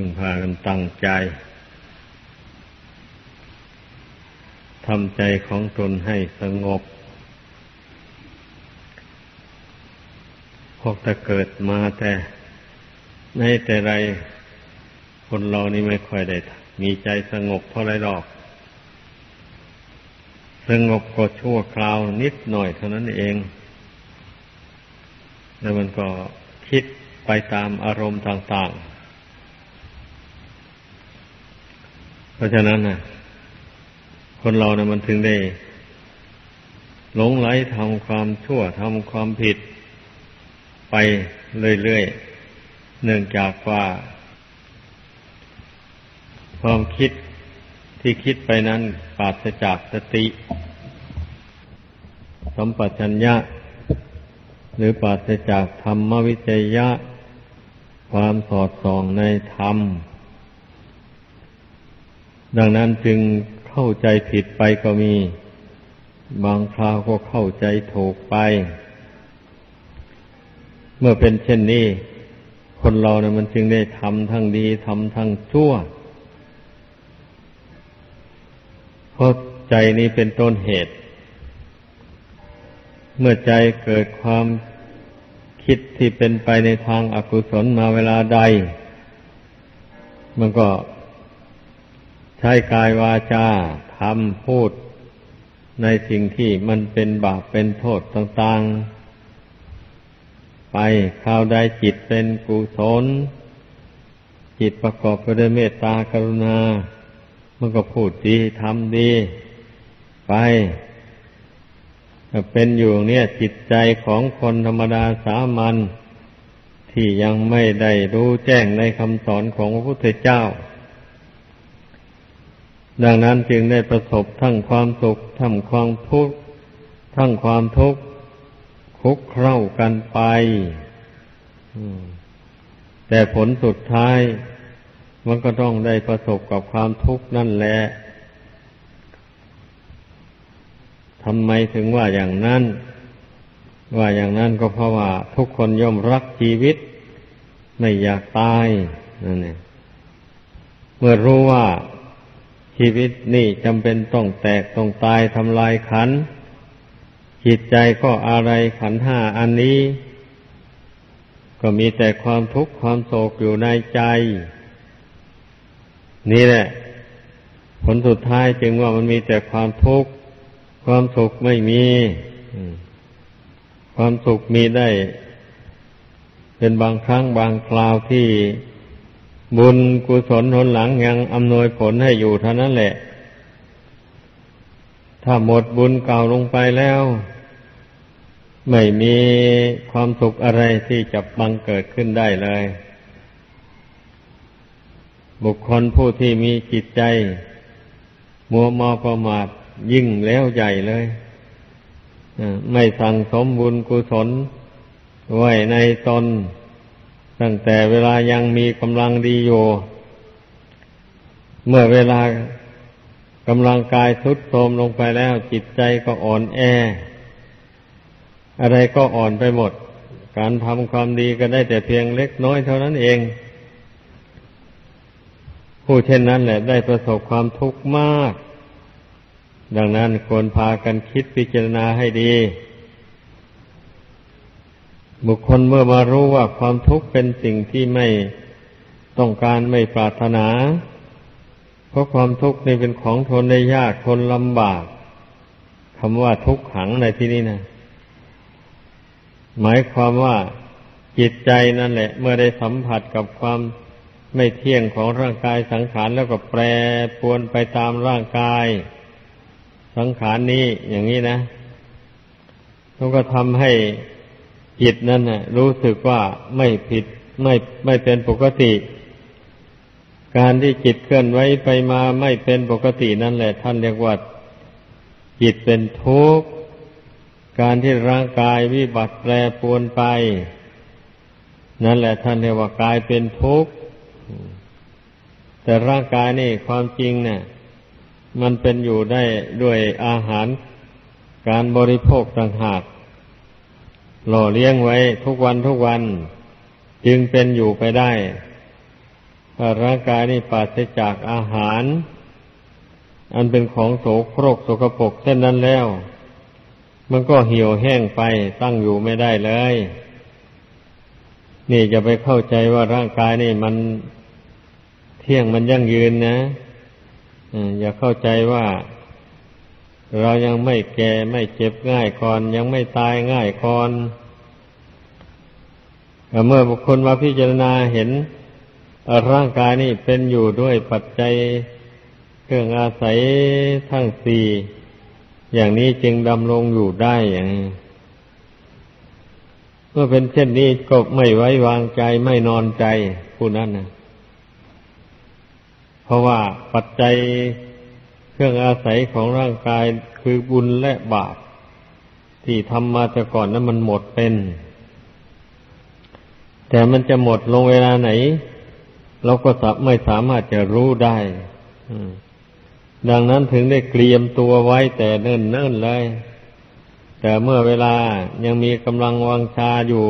พึงพากันตั้งใจทำใจของตนให้สงบ พวกแต่เกิดมาแต่ในแต่ไร คนเรานี่ไม่ค่อยได้ มีใจสงบเท่าไรหรอก สงบก็ชั่วคราวนิดหน่อยเท่านั้นเอง แล้วมันก็คิดไปตามอารมณ์ต่าง ๆ เพราะฉะนั้นนะคนเราเนะมันถึงได้ หลงไหลทำความชั่วทำความผิด ไปเรื่อยๆ เนื่องจากว่า ความคิดที่คิดไปนั้นปราศจากสติ สัมปชัญญะ หรือปราศจากธรรมวิจยะ ความสอดส่องในธรรม ดังนั้นจึงเข้าใจผิดไปก็มี บางคราวก็เข้าใจถูกไป เมื่อเป็นเช่นนี้ คนเราเนะี่ยมันจึงได้ทำทั้งดีทำทั้งชั่วเพราะใจนี้เป็นต้นเหตุ เมื่อใจเกิดความคิดที่เป็นไปในทางอากุศลมาเวลาใด มันก็ ใช้กายวาจาทำพูดในสิ่งที่มันเป็นบาปเป็นโทษต่างๆ ไปข่าวใดจิตเป็นกุศล จิตประกอบไปด้วยเมตตากรุณา มันก็พูดดีทำดี ไปเป็นอยู่เนี่ยจิตใจของคนธรรมดาสามัญที่ยังไม่ได้รู้แจ้งในคำสอนของพระพุทธเจ้า ดังนั้นจึงได้ประสบทั้งความสุขทั้งความทุกข์ทั้งความทุกข์คุกเข้ากันไปแต่ผลสุดท้าย มันก็ต้องได้ประสบกับความทุกข์นั่นแหละทำไมถึงว่าอย่างนั้น ว่าอย่างนั้นก็เพราะว่า ทุกคนย่อมรักชีวิต ไม่อยากตายนั่นเองเมื่อรู้ว่า ชีวิตนี่จำเป็นต้องแตกต้องตายทำลายขันจิตใจก็อะไรขันห้าอันนี้ ก็มีแต่ความทุกข์ความโศกอยู่ในใจ นี่แหละ ผลสุดท้ายจึงว่ามันมีแต่ความทุกข์ความสุขไม่มี ความสุขมีได้ เป็นบางครั้งบางคราวที่ บุญกุศลหนหลังยังอำนวยผลให้อยู่เท่านั้นแหละ ถ้าหมดบุญเก่าลงไปแล้ว ไม่มีความสุขอะไรที่จะบังเกิดขึ้นได้เลย บุคคลผู้ที่มีจิตใจ มัวมอประมาทยิ่งแล้วใหญ่เลย ไม่สั่งสมบุญกุศลไว้ในตน ตั้งแต่เวลายังมีกำลังดีอยู่ เมื่อเวลากำลังกายทุดโทรมลงไปแล้ว จิตใจก็อ่อนแอ อะไรก็อ่อนไปหมด การทำความดีก็ได้แต่เพียงเล็กน้อยเท่านั้นเอง ผู้เช่นนั้นแหละได้ประสบความทุกข์มาก ดังนั้นควรพากันคิดพิจารณาให้ดี บุคคลเมื่อมารู้ว่าความทุกข์เป็นสิ่งที่ไม่ต้องการไม่ปรารถนา เพราะความทุกข์นี่เป็นของทนได้ยากทนลำบากคำว่าทุกขังในที่นี้นะหมายความว่าจิตใจนั่นแหละ เมื่อได้สัมผัสกับความไม่เที่ยงของร่างกายสังขารแล้วก็แปรปวนไปตามร่างกาย สังขารนี้อย่างนี้นะแล้วก็ทำให้ จิตนั้นนะรู้สึกว่าไม่ผิดไม่ไม่เป็นปกติ การที่จิตเคลื่อนไหวไปมาไม่เป็นปกตินั่นแหละ ท่านเรียกว่าจิตเป็นทุกข์การที่ร่างกายวิบัติแปรปวนไป นั่นแหละท่านเรียกว่ากายเป็นทุกข์แต่ร่างกายนี่ความจริงเนี่ย มันเป็นอยู่ได้ด้วยอาหาร การบริโภคต่างหาก หล่อเลี้ยงไว้ทุกวันทุกวัน จึงเป็นอยู่ไปได้ถ้าร่างกายนี่ปราศจากอาหาร อันเป็นของโสโครกโสกปรกเช่นนั้นแล้ว มันก็เหี่ยวแห้งไปตั้งอยู่ไม่ได้เลย นี่จะไปเข้าใจว่าร่างกายนี่มันเที่ยงมันยั่งยืนนะอย่าเข้าใจว่า เรายังไม่แก่ไม่เจ็บง่ายก่อน ยังไม่ตายง่ายก่อนเมื่อบุคคลมาพิจารณาเห็นร่างกายนี่เป็นอยู่ด้วยปัจจัยเครื่องอาศัยทั้งสี่อย่างนี้จึงดำรงอยู่ได้อย่างเมื่อเป็นเช่นนี้ก็ไม่ไว้วางใจไม่นอนใจผู้นั้นนะเพราะว่าปัจจัย เครื่องอาศัยของร่างกายคือบุญและบาปที่ทำมาแต่ก่อนนั้นมันหมดเป็น แต่มันจะหมดลงเวลาไหน เราก็ไม่สามารถจะรู้ได้ดังนั้นถึงได้เกรียมตัวไว้แต่เนิ่นเนิ่นเลย แต่เมื่อเวลายังมีกำลังวังชาอยู่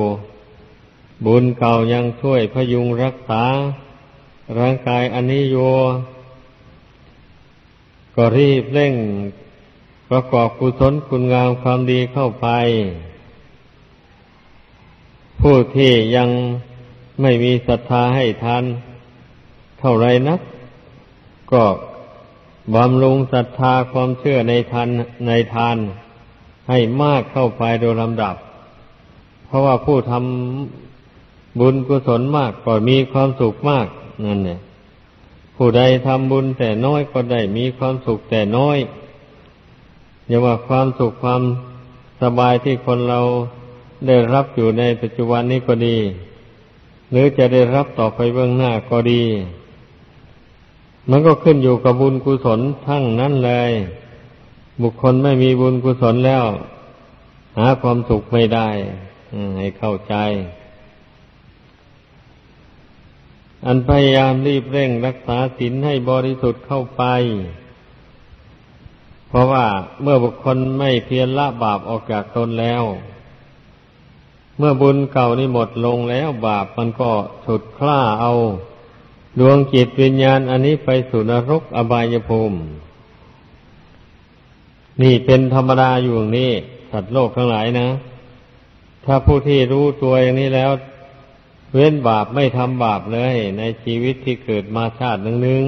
บุญเก่ายังช่วยพยุงรักษา ร่างกายอันนี้อยู่ ก็รีบเร่งประกอบกุศลคุณงามความดีเข้าไป ผู้ที่ยังไม่มีศรัทธาให้ทานเท่าไรนัก ก็บำรุงศรัทธาความเชื่อในทานในทาน ให้มากเข้าไปโดยลำดับ เพราะว่าผู้ทำบุญกุศลมากก็มีความสุขมากนั่นเนี่ย ผู้ใดทำบุญแต่น้อยก็ได้มีความสุขแต่น้อยอย่าว่าความสุขความสบายที่คนเราได้รับอยู่ในปัจจุบันนี้ก็ดี หรือจะได้รับต่อไปเบื้องหน้าก็ดี มันก็ขึ้นอยู่กับบุญกุศลทั้งนั้นเลย บุคคลไม่มีบุญกุศลแล้ว หาความสุขไม่ได้ให้เข้าใจ อันพยายามรีบเร่งรักษาศีลให้บริสุทธิ์เข้าไป เพราะว่าเมื่อบุคคลไม่เพียรละบาปออกจากตนแล้ว เมื่อบุญเก่านี่หมดลงแล้วบาปมันก็ฉุดคล้าเอา ดวงจิตวิญญาณอันนี้ไปสู่นรกอบายภูมิ นี่เป็นธรรมดาอยู่อย่างนี้ สัตว์โลกทั้งหลายนะ ถ้าผู้ที่รู้ตัวอย่างนี้แล้ว เว้นบาปไม่ทำบาปเลย ในชีวิตที่เกิดมาชาติหนึ่งหนึ่ง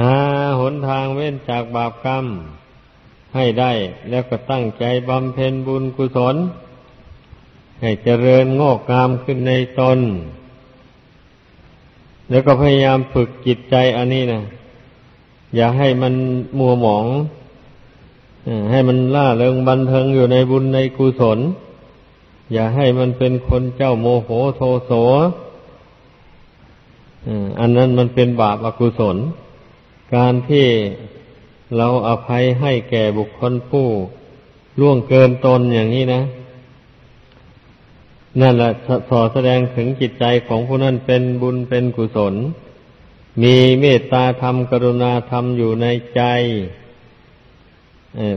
หาหนทางเว้นจากบาปกรรม ให้ได้แล้วก็ตั้งใจบำเพ็ญบุญกุศล ให้เจริญงอกงามขึ้นในตน แล้วก็พยายามฝึกจิตใจอันนี้นะอย่าให้มันมัวหมองให้มันล่าเริงบันเทิงอยู่ในบุญในกุศล อย่าให้มันเป็นคนเจ้าโมโหโทโสอันนั้นมันเป็นบาปอกุศล การที่เราอภัยให้แก่บุคคลผู้ล่วงเกินตนอย่างนี้นะ นั่นแหละสอแสดงถึงจิตใจของผู้นั้นเป็นบุญเป็นกุศล มีเมตตาธรรมกรุณาธรรมอยู่ในใจ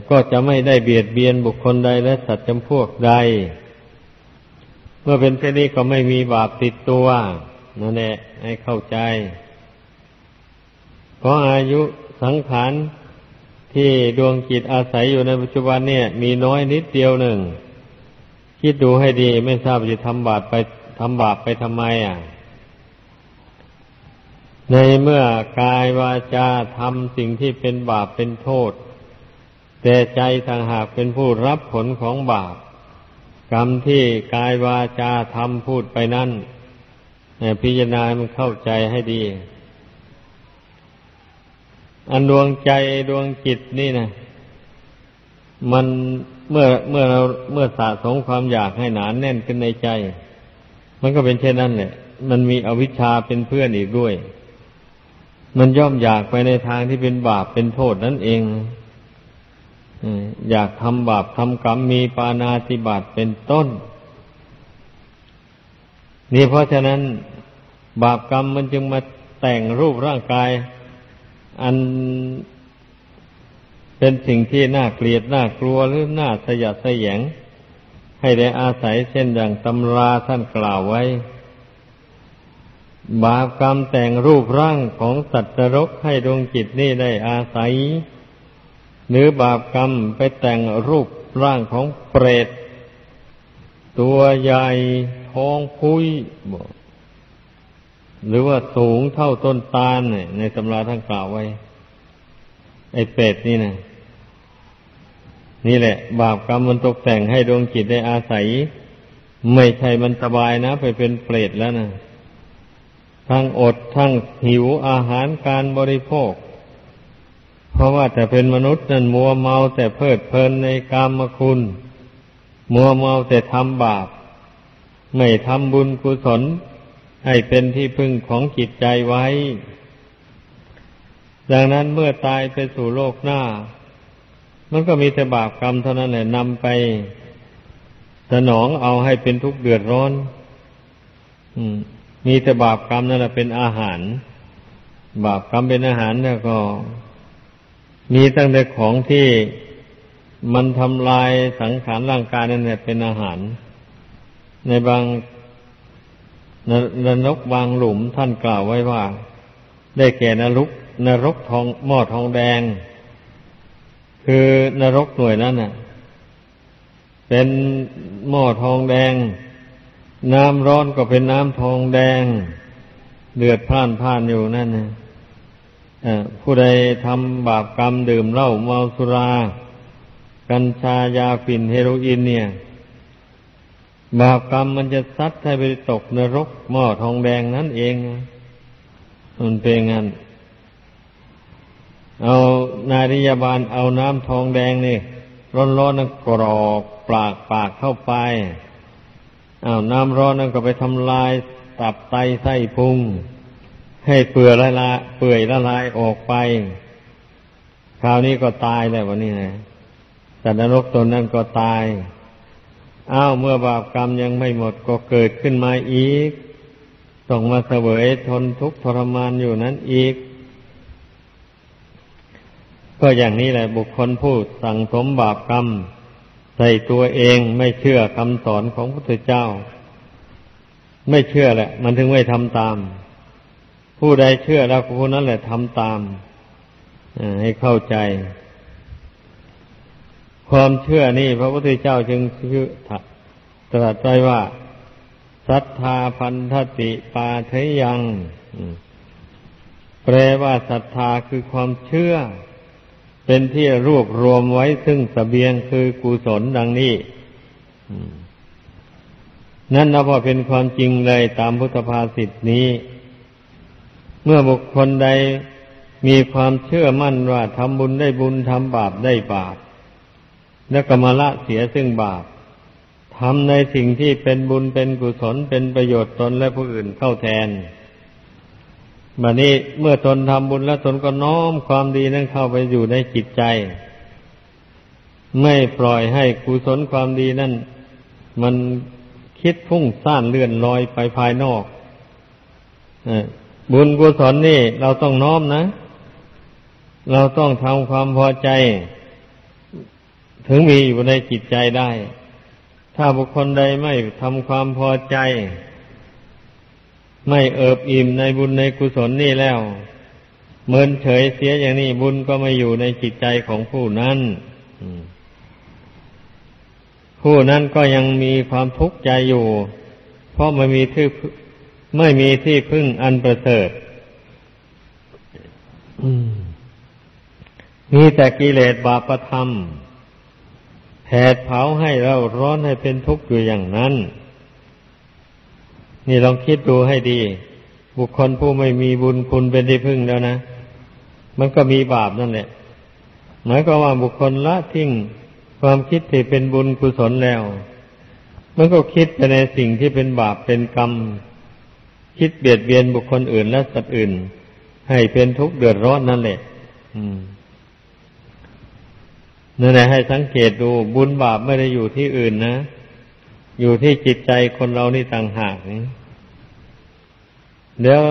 ก็จะไม่ได้เบียดเบียนบุคคลใดและสัตว์จำพวกใด เมื่อเป็นเช่นนี้ก็ไม่มีบาปติดตัวนั่นแหละให้เข้าใจ เพราะอายุสังขารที่ดวงจิตอาศัยอยู่ในปัจจุบันเนี่ย มีน้อยนิดเดียวหนึ่ง คิดดูให้ดีไม่ทราบจะทำบาปไปทำบาปไปทำไมอะ ในเมื่อกายวาจาทำสิ่งที่เป็นบาปเป็นโทษ แต่ใจต่างหากเป็นผู้รับผลของบาป กรรมที่กายวาจาทำพูดไปนั่นพิจารณามันเข้าใจให้ดี อันดวงใจดวงจิตนี่นะมันเมื่อเมื่อเราเมื่อสะสมความอยากให้หนานแน่นขึ้นในใจ มันก็เป็นเช่นนั้นแหละมันมีอวิชชาเป็นเพื่อนอีกด้วย มันย่อมอยากไปในทางที่เป็นบาปเป็นโทษนั่นเอง อยากทำบาปทำกรรมมีปานาติบาตเป็นต้น นี่เพราะฉะนั้น บาปกรรมมันจึงมาแต่งรูปร่างกาย อันเป็นสิ่งที่น่าเกลียดน่ากลัวหรือน่าสยดสยง ให้ได้อาศัยเช่นอย่างตำราท่านกล่าวไว้ บาปกรรมแต่งรูปร่างของสัตว์นรกให้ดวงจิตนี่ได้อาศัย หรือบาปกรรมไปแต่งรูปร่างของเปรต ตัวใหญ่ท้องพุยหรือว่าสูงเท่าต้นตาลในตำราท่านกล่าวไว้ ไอ้เปรตนี่นะนี่แหละ บาปกรรมมันตกแต่งให้ดวงจิตได้อาศัย ไม่ใช่มันสบายนะ ไปเป็นเปรตแล้วนะทั้งอดทั้งหิวอาหารการบริโภค เพราะว่าแต่เป็นมนุษย์นั้นมัวเมาแต่เพลิดเพลินในกามคุณ มัวเมาแต่ทำบาป ไม่ทำบุญกุศล ให้เป็นที่พึ่งของจิตใจไว้ ดังนั้นเมื่อตายไปสู่โลกหน้า มันก็มีแต่บาปกรรมเท่านั้นแหละนำไป สนองเอาให้เป็นทุกข์เดือดร้อนมีแต่บาปกรรมนั่นแหละเป็นอาหาร บาปกรรมเป็นอาหารแล้วก็ มีตั้งแต่ของที่มันทำลายสังขารร่างกายนั่นแหละเป็นอาหาร ในบางนรกบางหลุมท่านกล่าวไว้ว่า ได้แก่นรกนรกทองหม้อทองแดง คือนรกหน่วยนั้นน่ะ เป็นหม้อทองแดง น้ำร้อนก็เป็นน้ำทองแดง เดือดพล่านพ่านอยู่นั่นนะ ผู้ใดทำบาปกรรมดื่มเหล้าเมาสุรา กัญชายาฝิ่นเฮโรอีนเนี่ย บาปกรรมมันจะซัดให้ไปตกนรกหม้อทองแดงนั่นเอง มันเป็นงั้น เอานาริยาบาลเอาน้ำทองแดงนี่ร้อนๆนั่นกรอกปากปากเข้าไปเอาน้ำร้อนนั่นก็ไปทำลายตับไตไส้พุง ให้เปื่อยละลายเปื่อยละลายออกไป คราวนี้ก็ตายแล้ววันนี้นะแต่นรกตัวนั้นก็ตาย อ้าวเมื่อบาปกรรมยังไม่หมดก็เกิดขึ้นมาอีก ต้องมาเสวยทนทุกข์ทรมานอยู่นั้นอีก ก็อย่างนี้แหละบุคคลผู้สั่งสมบาปกรรมใส่ตัวเองไม่เชื่อคำสอนของพระพุทธเจ้า ไม่เชื่อแหละ มันถึงไม่ทำตาม ผู้ใดเชื่อแล้วผู้นั้นแหละทำตามให้เข้าใจ ความเชื่อนี่พระพุทธเจ้าจึงชื่อตรัสไว้ว่าศรัทธาพันธติปาเทยังแปลว่าศรัทธาคือความเชื่อ เป็นที่รวบรวมไว้ซึ่งสเสบียงคือกุศลดังนี้นั่นนับว่าเป็นความจริงเลยตามพุทธภาษิตนี้ เมื่อบุคคลใดมีความเชื่อมั่นว่าทำบุญได้บุญทำบาปได้บาป แล้วก็มาละเสียซึ่งบาปทำในสิ่งที่เป็นบุญเป็นกุศลเป็นประโยชน์ตนและผู้อื่นเข้าแทนบัดนี้เมื่อตนทำบุญแล้วตนก็น้อมความดีนั้นเข้าไปอยู่ในจิตใจ ไม่ปล่อยให้กุศลความดีนั่น มันคิดพุ่งซ่านเลื่อนลอยไปภายนอก บุญกุศลนี่เราต้องน้อมนะ เราต้องทำความพอใจ ถึงมีอยู่ในจิตใจได้ ถ้าบุคคลใดไม่ทำความพอใจ ไม่เอิบอิ่มในบุญในกุศลนี่แล้วเมินเฉยเสียอย่างนี้บุญก็ไม่อยู่ในจิตใจของผู้นั้นผู้นั้นก็ยังมีความทุกข์ใจอยู่ เพราะไม่มีที่ ไม่มีที่พึ่งอันประเสริฐมีแต่กิเลสบาปธรรมแผดเผาให้เราร้อนให้เป็นทุกข์อยู่อย่างนั้น นี่ลองคิดดูให้ดี บุคคลผู้ไม่มีบุญคุณเป็นที่พึ่งแล้วนะ มันก็มีบาปนั่นแหละ หมายก็ว่าบุคคลละทิ้งความคิดที่เป็นบุญกุศลแล้ว มันก็คิดไปในสิ่งที่เป็นบาปเป็นกรรม คิดเบียดเบียนบุคคลอื่นและสัตว์อื่น ให้เป็นทุกข์เดือดร้อนนั่นแหละนั่นแหละให้สังเกตดูบุญบาปไม่ได้อยู่ที่อื่นนะ อยู่ที่จิตใจคนเรานี่ต่างหากเดี๋ยว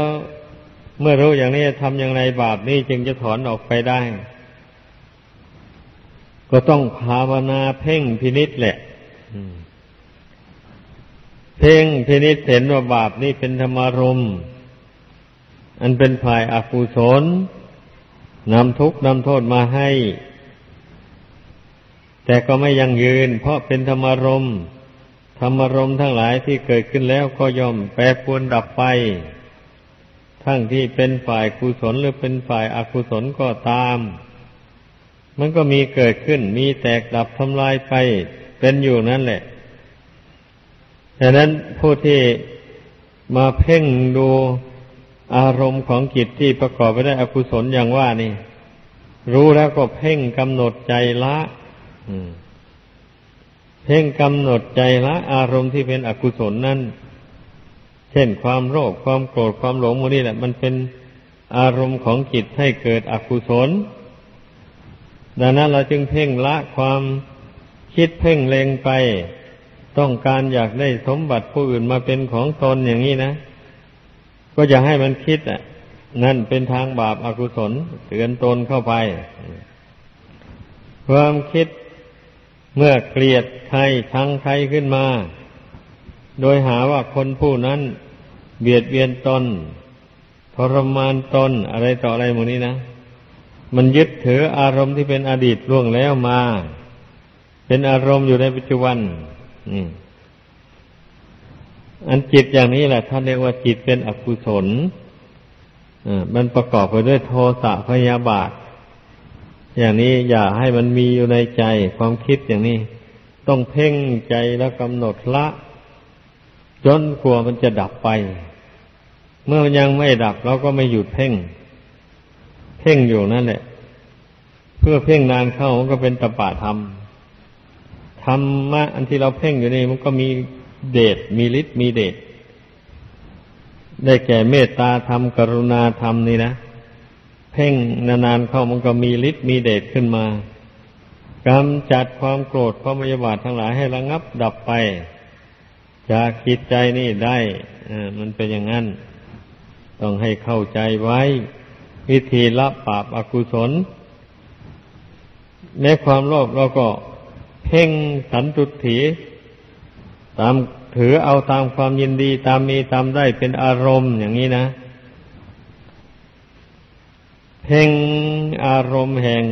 เมื่อรู้อย่างนี้ทำอย่างไรบาปนี่จึงจะถอนออกไปได้ ก็ต้องภาวนาเพ่งพินิษแหละ เพ่งพินิษเห็นว่าบาปนี่เป็นธรรมารมอันเป็นฝ่ายอากุศลนำทุกข์นำโทษมาให้ แต่ก็ไม่ยังยืน เพราะเป็นธรรมารมธรรมารมทั้งหลายที่เกิดขึ้นแล้วก็ย่อมแปรปวนดับไป ทั้งที่เป็นฝ่ายกุศลหรือเป็นฝ่ายอากุศลก็ตาม มันก็มีเกิดขึ้น มีแตกดับทำลายไป เป็นอยู่นั่นแหละ ดังนั้นผู้ที่มาเพ่งดูอารมณ์ของจิตที่ประกอบไปด้วยอกุศลอย่างว่านี่ รู้แล้วก็เพ่งกำหนดใจละเพ่งกำหนดใจละอารมณ์ที่เป็นอกุศลนั่น เช่นความโลภความโกรธความหลงมันนี่แหละ มันเป็นอารมณ์ของจิตให้เกิดอกุศล ดังนั้นเราจึงเพ่งละความคิดเพ่งเลงไป ต้องการอยากได้สมบัติผู้อื่นมาเป็นของตนอย่างนี้นะ ก็จะให้มันคิดอะ นั่นเป็นทางบาปอากุศลเตือนตนเข้าไป ความคิดเมื่อเกลียดใครชังใครขึ้นมา โดยหาว่าคนผู้นั้นเบียดเบียนตนทรมานตนอะไรต่ออะไรหมดนี้นะมันยึดถืออารมณ์ที่เป็นอดีตล่วงแล้วมา เป็นอารมณ์อยู่ในปัจจุบัน นี่อันจิตอย่างนี้แหละท่านเรียกว่าจิตเป็นอกุศลมันประกอบไปด้วยโทสะพยาบาท อย่างนี้อย่าให้มันมีอยู่ในใจความคิดอย่างนี้ ต้องเพ่งใจแล้วกำหนดละ จนกลัวมันจะดับไป เมื่อมันยังไม่ดับเราก็ไม่หยุดเพ่ง เพ่งอยู่นั่นแหละ เพื่อเพ่งนานเข้ามันก็เป็นตปะธรรม ธรรมะอันที่เราเพ่งอยู่นี่มันก็มีเดชมีฤทธิ์มีเดชได้แก่เมตตาธรรมกรุณาธรรมนี่นะเพ่งนานๆเข้ามันก็มีฤทธิ์มีเดชขึ้นมากำจัดความโกรธความมยาบาททั้งหลายให้ระงับดับไป จากจิตใจนี่ได้มันเป็นอย่างนั้น ต้องให้เข้าใจไว้ วิธีละปาปอากุศลในความโลภเราก็ เพ่งสันตุถีตามถือเอาตามความยินดีตามมีตามได้เป็นอารมณ์อย่างนี้นะ เพ่งอารมณ์แห่ง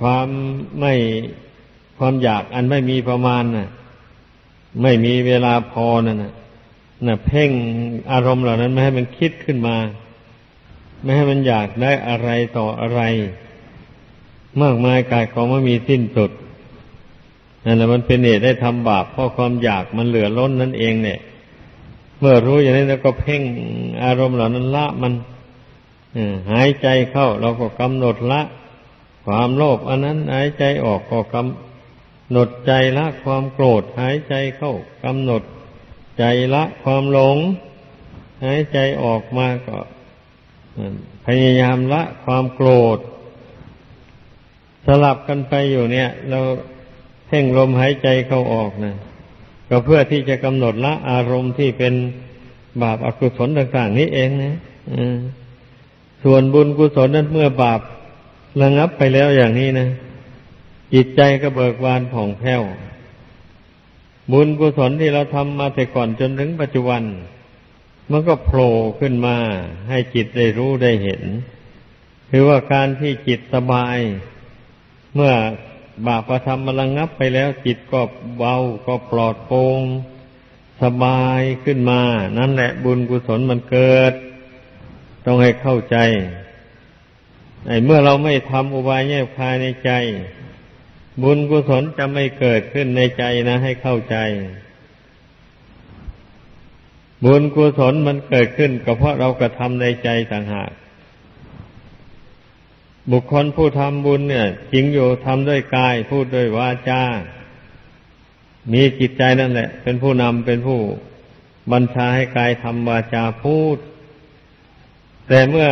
ความไม่ความอยากอันไม่มีประมาณนะ่ะ ไม่มีเวลาพอนั่นนะน่ะ เพ่งอารมณ์เหล่านั้นไม่ให้มันคิดขึ้นมา ไม่ให้มันอยากได้อะไรต่ออะไร มากมายกายของไม่มีสิ้นสุด นั่นแหละมันเป็นเหตุได้ทำบาปเพราะความอยากมันเหลือล้นนั่นเองเนี่ย เมื่อรู้อย่างนี้แล้วก็เพ่งอารมณ์เหล่านั้นละมันหายใจเข้าเราก็กำหนดละ ความโลภอันนั้นหายใจออกก็กำหนดใจละ ความโกรธหายใจเข้ากำหนดใจละความหลง หายใจออกมาก็พยายามละ ความโกรธ สลับกันไปอยู่เนี่ย เรา เพ่งลมหายใจเข้าออกนะก็เพื่อที่จะกำหนดละอารมณ์ที่เป็นบาปอากุศลต่าง ๆ นี้เองนะส่วนบุญกุศลนั้นเมื่อบาประงับไปแล้วอย่างนี้นะจิตใจก็เบิกบานผ่องแผ้ว บุญกุศลที่เราทำมาแต่ก่อนจนถึงปัจจุบัน มันก็โผล่ขึ้นมา ให้จิตได้รู้ได้เห็น คือว่าการที่จิตสบาย เมื่อ บาปธรรมมันระงับไปแล้ว จิตก็เบาก็ปลอดโปร่งสบายขึ้นมา นั่นแหละบุญกุศลมันเกิด ต้องให้เข้าใจไอ้เมื่อเราไม่ทำอุบายแยบคายในใจ บุญกุศลจะไม่เกิดขึ้นในใจนะ ให้เข้าใจ บุญกุศลมันเกิดขึ้นก็เพราะเรากระทำในใจต่างหาก บุคคลผู้ทำบุญเนี่ยจริงอยู่ทำด้วยกาย พูดด้วยวาจา มีจิตใจนั่นแหละ เป็นผู้นำเป็นผู้บัญชาให้กายทำวาจาพูด แต่เมื่อ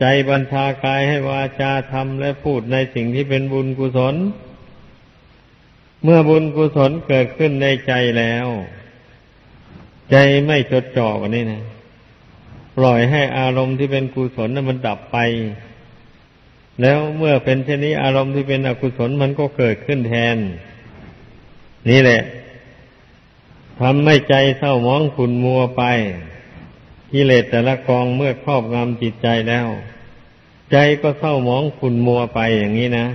ใจบัญชากายให้วาจาทำและพูดในสิ่งที่เป็นบุญกุศล เมื่อบุญกุศลเกิดขึ้นในใจแล้ว ใจไม่จดจ่อกันนี่นะ ปล่อยให้อารมณ์ที่เป็นกุศลนั้นมันดับไป แล้วเมื่อเป็นเช่นนี้อารมณ์ที่เป็นอกุศลมันก็เกิดขึ้นแทน นี่แหละทำให้ใจเศร้ามองขุนมัวไปกิเลสแต่ละกองเมื่อครอบงำจิตใจแล้ว ใจก็เศร้ามองขุนมัวไปอย่างนี้นะ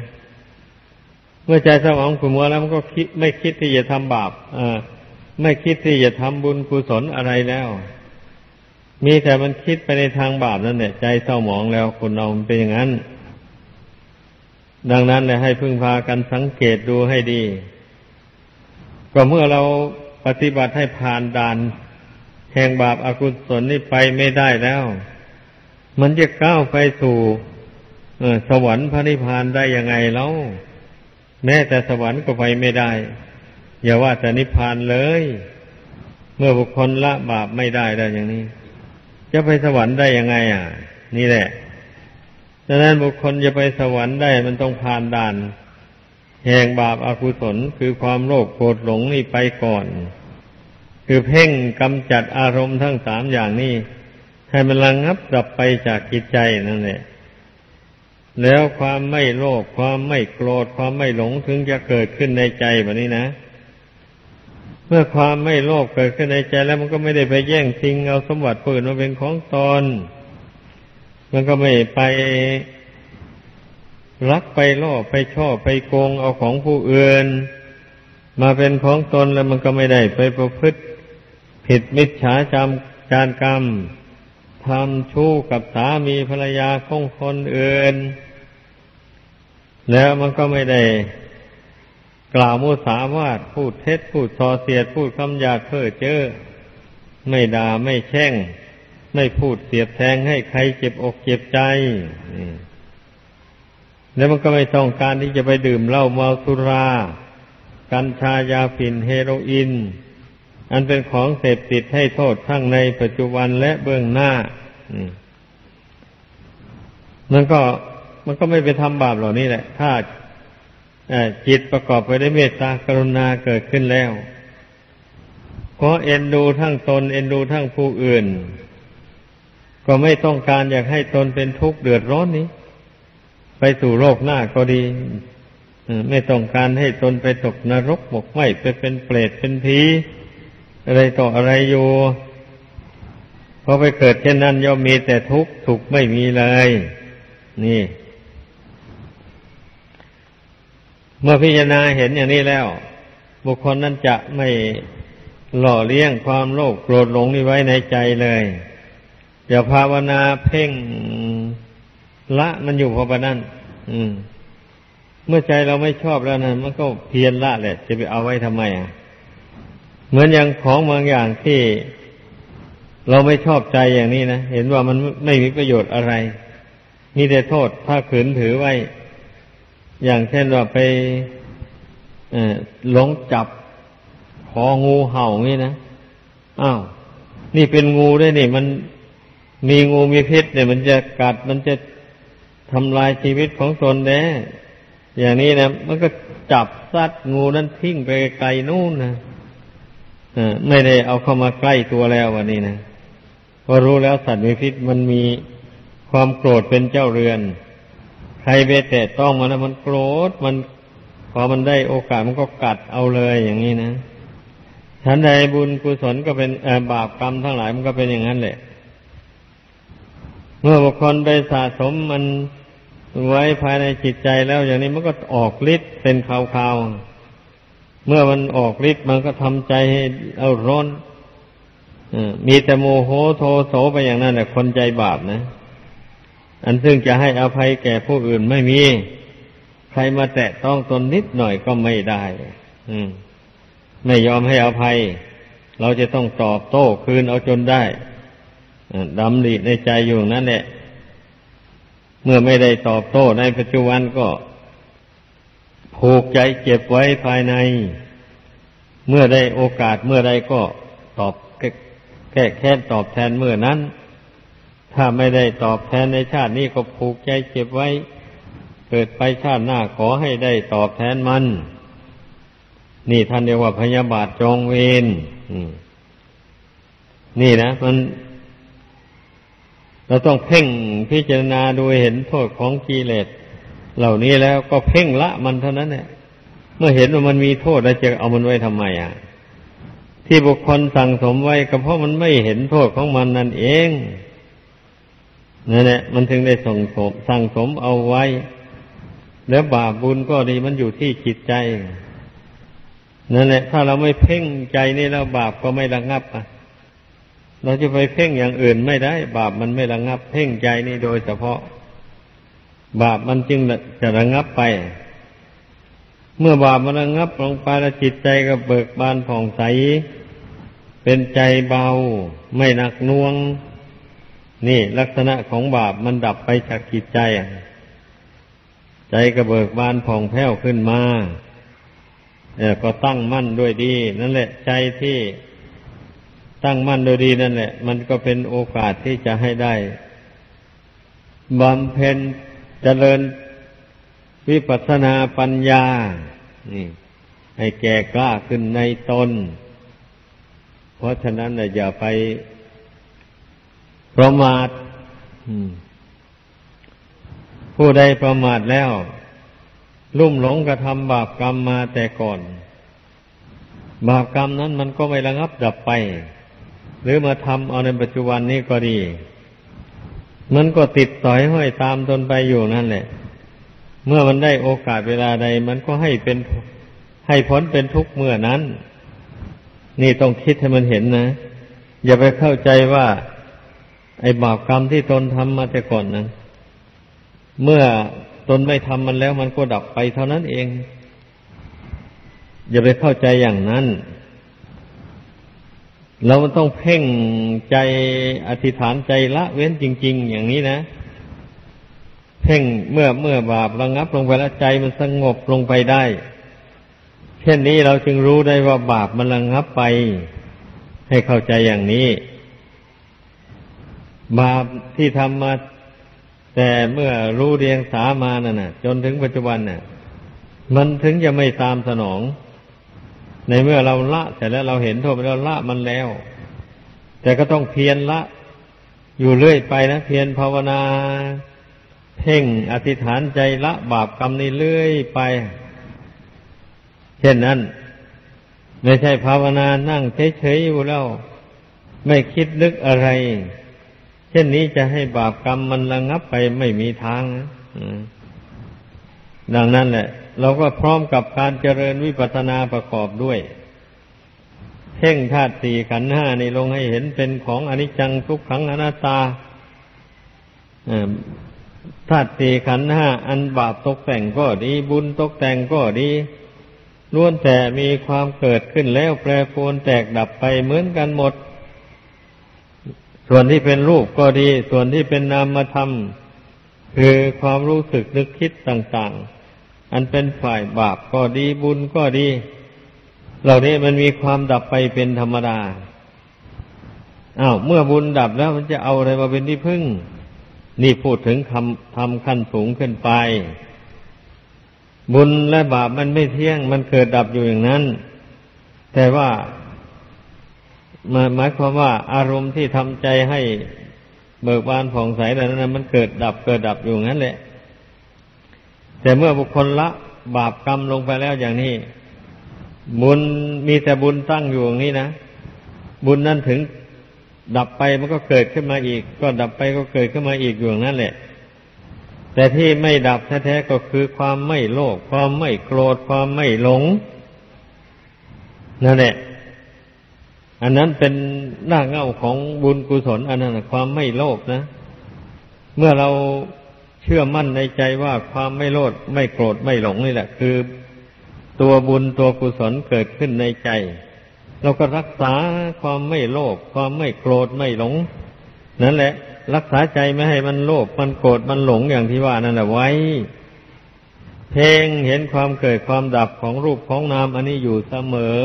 เมื่อใจเศร้ามองขุนมัวแล้วมันก็คิดไม่คิดที่จะทำบาปอ่าไม่คิดที่จะทำบุญกุศลอะไรแล้ว มีแต่มันคิดไปในทางบาปนั่นแหละใจเศร้าหมองแล้วคนเราเป็นอย่างนั้น ดังนั้นเลยให้พึ่งพากันสังเกตดูให้ดี ก็เมื่อเราปฏิบัติให้ผ่านด่าน แห่งบาปอากุศลนี่ไปไม่ได้แล้ว มันจะก้าวไปสู่สวรรค์พระนิพพานได้ยังไงแล้วแม้แต่สวรรค์ก็ไปไม่ได้ อย่าว่าแต่นิพพานเลย เมื่อบุคคลละบาปไม่ได้แล้วอย่างนี้ จะไปสวรรค์ได้ยังไง อะ นี่แหละ ดังนั้นบุคคลจะไปสวรรค์ได้มันต้องผ่านด่าน แห่งบาปอากุศลคือความโลภโกรธหลงนี่ไปก่อน คือเพ่งกำจัดอารมณ์ทั้งสามอย่างนี้ให้มันระงงับดับไปจากจิตใจนั่นแหละแล้วความไม่โลภความไม่โกรธความไม่หลงถึงจะเกิดขึ้นในใจแบบนี้นะเมื่อความไม่โลภเกิดขึ้นในใจแล้วมันก็ไม่ได้ไปแย่งชิงเอาสมบัติปืนมาเป็นของตน มันก็ไม่ไปรักไปล่อไปชอบไปโกงเอาของผู้อื่น มาเป็นของตนแล้วมันก็ไม่ได้ไปประพฤติ ผิดมิจฉาจำการกรรมทำชู้กับสามีภรรยาของคนอื่น แล้วมันก็ไม่ได้กล่าวมุสาวาทพูดเท็จพูดทอเสียดพูดคำหยาเพ้อเจ้อไม่ด่าไม่แช่ง ไม่พูดเสียดแทงให้ใครเจ็บอกเจ็บใจแล้วมันก็ไม่ต้องการที่จะไปดื่มเหล้าเมาสุรา กัญชายาฝิ่นเฮโรอีนอันเป็นของเสพติดให้โทษทั้งในปัจจุบันและเบื้องหน้ามันก็มันก็ไม่ไปทำบาปเหล่านี้แหละ ถ้าจิตประกอบไปด้วยเมตตากรุณาเกิดขึ้นแล้ว เพราะเอ็นดูทั้งตน เอ็นดูทั้งผู้อื่น ก็ไม่ต้องการอยากให้ตนเป็นทุกข์เดือดร้อนนี้ ไปสู่โลกหน้าก็ดีไม่ต้องการให้ตนไปตกนรกหมกไหมไปเป็นเปรตเป็นผีอะไรต่ออะไรอยู่พอไปเกิดเช่นนั้นย่อมมีแต่ทุกข์สุขไม่มีเลย นี่ เมื่อพิจารณาเห็นอย่างนี้แล้ว บุคคลนั้นจะไม่หล่อเลี้ยงความโลภโกรธหลงนี้ไว้ในใจเลย อย่าภาวนาเพ่งละมันอยู่พอประนั้นอืม เมื่อใจเราไม่ชอบแล้วนะมันก็เพียรละแหละจะไปเอาไว้ทำไมอะเหมือนอย่างของบางอย่างที่เราไม่ชอบใจอย่างนี้นะเห็นว่ามันไม่มีประโยชน์อะไร มีแต่โทษถ้าขืนถือไว้ อย่างเช่นว่าไปหลงจับของูเห่านี่นะอ้าวนี่เป็นงูได้นี่มัน มีงูมีพิษเนี่ยมันจะกัดมันจะทำลายชีวิตของตนแน่อย่างนี้นะมันก็จับซัดงูนั้นทิ้งไปไกลนู่นนะไม่ได้เอาเข้ามาใกล้ตัวแล้ววันนี้นะพอรู้แล้วสัตว์มีพิษมันมีความโกรธเป็นเจ้าเรือน ใครไปแตะต้องมันนะมันโกรธมันพอมันได้โอกาสมันก็กัดเอาเลยอย่างนี้นะฉันใดบุญกุศลก็เป็นบาปกรรมทั้งหลายมันก็เป็นอย่างนั้นแหละ เมื่อบุคคลไปสะสมมันไว้ภายในจิตใจแล้วอย่างนี้มันก็ออกฤทธิ์เป็นคราวๆ เมื่อมันออกฤทธิ์มันก็ทำใจให้เอาร้อนมีแต่โมโหโทโสไปอย่างนั้นแหละคนใจบาปนะ อันซึ่งจะให้อภัยแก่ผู้อื่นไม่มี ใครมาแตะต้องตนนิดหน่อยก็ไม่ได้ไม่ยอมให้อภัย เราจะต้องตอบโต้คืนเอาจนได้ ดำริในใจอยู่นั่นแหละ เมื่อไม่ได้ตอบโต้ในปัจจุบันก็ผูกใจเจ็บไว้ภายใน เมื่อได้โอกาสเมื่อใดก็ตอบแก้แค้นตอบแทนเมื่อนั้น ถ้าไม่ได้ตอบแทนในชาตินี้ก็ผูกใจเจ็บไว้ เกิดไปชาติหน้าขอให้ได้ตอบแทนมัน นี่ท่านเรียกว่าพยาบาทจองเวรนี่นะ มัน เราต้องเพ่งพิจารณาดูเห็นโทษของกิเลสเหล่านี้แล้วก็เพ่งละมันเท่านั้นเนี่ยเมื่อเห็นว่ามันมีโทษแล้วจะเอามันไว้ทำไมอะ ที่บุคคลสั่งสมไว้ก็เพราะมันไม่เห็นโทษของมันนั่นเองนั่นแหละมันถึงได้ส่งสมสั่งสมเอาไว้ แล้วบาปบุญก็ดีมันอยู่ที่จิตใจนั่นแหละถ้าเราไม่เพ่งใจนี่แล้วบาปก็ไม่ระงับอะ เราจะไปเพ่งอย่างอื่นไม่ได้ บาปมันไม่ระงับ เพ่งใจนี่โดยเฉพาะ บาปมันจึงจะระงับไป เมื่อบาปมันระงับลงไปแล้วจิตใจก็เบิกบานผ่องใส เป็นใจเบา ไม่หนักน่วง นี่ลักษณะของบาปมันดับไปจากจิตใจ ใจก็เบิกบานผ่องแผ้วขึ้นมาเนี่ก็ตั้งมั่นด้วยดี นั่นแหละใจที่ ตั้งมั่นโดยดีนั่นแหละ มันก็เป็นโอกาสที่จะให้ได้บำเพ็ญเจริญวิปัสสนาปัญญา นี่ ให้แก่กล้าขึ้นในตน เพราะฉะนั้นอย่าไปประมาทผู้ใดประมาทแล้ว ลุ่มหลงกระทำบาปกรรมมาแต่ก่อน บาปกรรมนั้นมันก็ไม่ระงับดับไป หรือมาทำเอาในปัจจุบันนี้ก็ดี มันก็ติดต่อยห้อยตามตนไปอยู่นั่นแหละ เมื่อมันได้โอกาสเวลาใด มันก็ให้เป็นให้พ้นเป็นทุกเมื่อนั้น นี่ต้องคิดให้มันเห็นนะ อย่าไปเข้าใจว่า ไอ้บาปกรรมที่ตนทำมาแต่ก่อนนั้น เมื่อตนไม่ทำมันแล้วมันก็ดับไปเท่านั้นเอง อย่าไปเข้าใจอย่างนั้น เราต้องเพ่งใจอธิษฐานใจละเว้นจริง ๆ อย่างนี้นะ เพ่งเมื่อเมื่อบาประงับลงไปแล้วใจมันสงบลงไปได้ เช่นนี้เราจึงรู้ได้ว่าบาปมันระงับไป ให้เข้าใจอย่างนี้ บาปที่ทำมา แต่เมื่อรู้เรียงสามานั่นน่ะ จนถึงปัจจุบันน่ะ มันถึงจะไม่ตามสนอง ในเมื่อเราละแต่แล้วเราเห็นโทษไปแล้วละมันแล้ว แต่ก็ต้องเพียรละ อยู่เรื่อยไปนะเพียรภาวนา เพ่งอธิษฐานใจละบาปกรรมนี้เรื่อยไป เช่นนั้น ไม่ใช่ภาวนานั่งเฉยๆอยู่แล้ว ไม่คิดนึกอะไร เช่นนี้จะให้บาปกรรมมันระงับไปไม่มีทางนะดังนั้นแหละ เราก็พร้อมกับการเจริญวิปัสสนาประกอบด้วยเพ่งธาตุสี่ขันห้านี่ลงให้เห็นเป็นของอนิจจังทุกขังอนัตตาธาตุสี่ขันห้าอันบาปตกแต่งก็ดี บุญตกแต่งก็ดีล้วนแต่มีความเกิดขึ้นแล้วแปรปรวนแตกดับไปเหมือนกันหมด ส่วนที่เป็นรูปก็ดี ส่วนที่เป็นนามธรรม คือความรู้สึกนึกคิดต่าง ๆ อันเป็นฝ่ายบาปก็ดีบุญก็ดี เหล่านี้มันมีความดับไปเป็นธรรมดาอ้าวเมื่อบุญดับแล้วมันจะเอาอะไรมาเป็นที่พึ่ง นี่พูดถึงคำทำขั้นสูงขึ้นไป บุญและบาปมันไม่เที่ยง มันเกิดดับอยู่อย่างนั้น แต่ว่าหมายความว่า อารมณ์ที่ทำใจให้เบิกบานผ่องใสแต่นั้นมันเกิดดับเกิดดับอยู่งั้นแหละ แต่เมื่อบุคคลละบาปกรรมลงไปแล้วอย่างนี้ บุญมีแต่บุญตั้งอยู่อย่างนี้นะ บุญนั้นถึงดับไปมันก็เกิดขึ้นมาอีก ก็ดับไปก็เกิดขึ้นมาอีกอย่างนั้นแหละ แต่ที่ไม่ดับแท้ๆก็คือความไม่โลภความไม่โกรธความไม่หลงนั่นแหละ อันนั้นเป็นหน้าเง่าของบุญกุศล อันนั้นความไม่โลภนะ เมื่อเรา เชื่อมั่นในใจว่าความไม่โลดไม่โกรธไม่หลงนี่แหละ คือตัวบุญตัวกุศลเกิดขึ้นในใจ เราก็รักษาความไม่โลภความไม่โกรธไม่หลง นั่นแหละ รักษาใจไม่ให้มันโลภมันโกรธมันหลงอย่างที่ว่านั่นแหละไว้ เพ่งเห็นความเกิดความดับของรูปของนามอันนี้อยู่เสมอ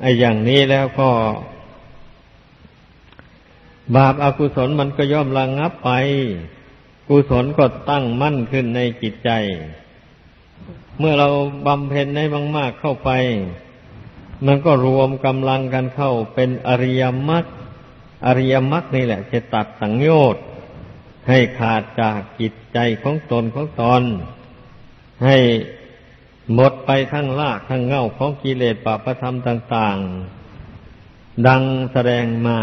ไอ้อย่างนี้แล้วก็ บาปอากุศลมันก็ย่อมระงงับไป กุศลก็ตั้งมั่นขึ้นในจิตใจ เมื่อเราบำเพ็ญให้มาก ๆเข้าไป มันก็รวมกำลังกันเข้าเป็นอริยมรรคอริยมรรคนี่แหละ จะตัดสังโยชน์ให้ขาดจากจิตใจของตนของตนให้หมดไปทั้งลากทั้งเง่าของกิเลสปาปธรรมต่าง ๆ ดังแสดงมา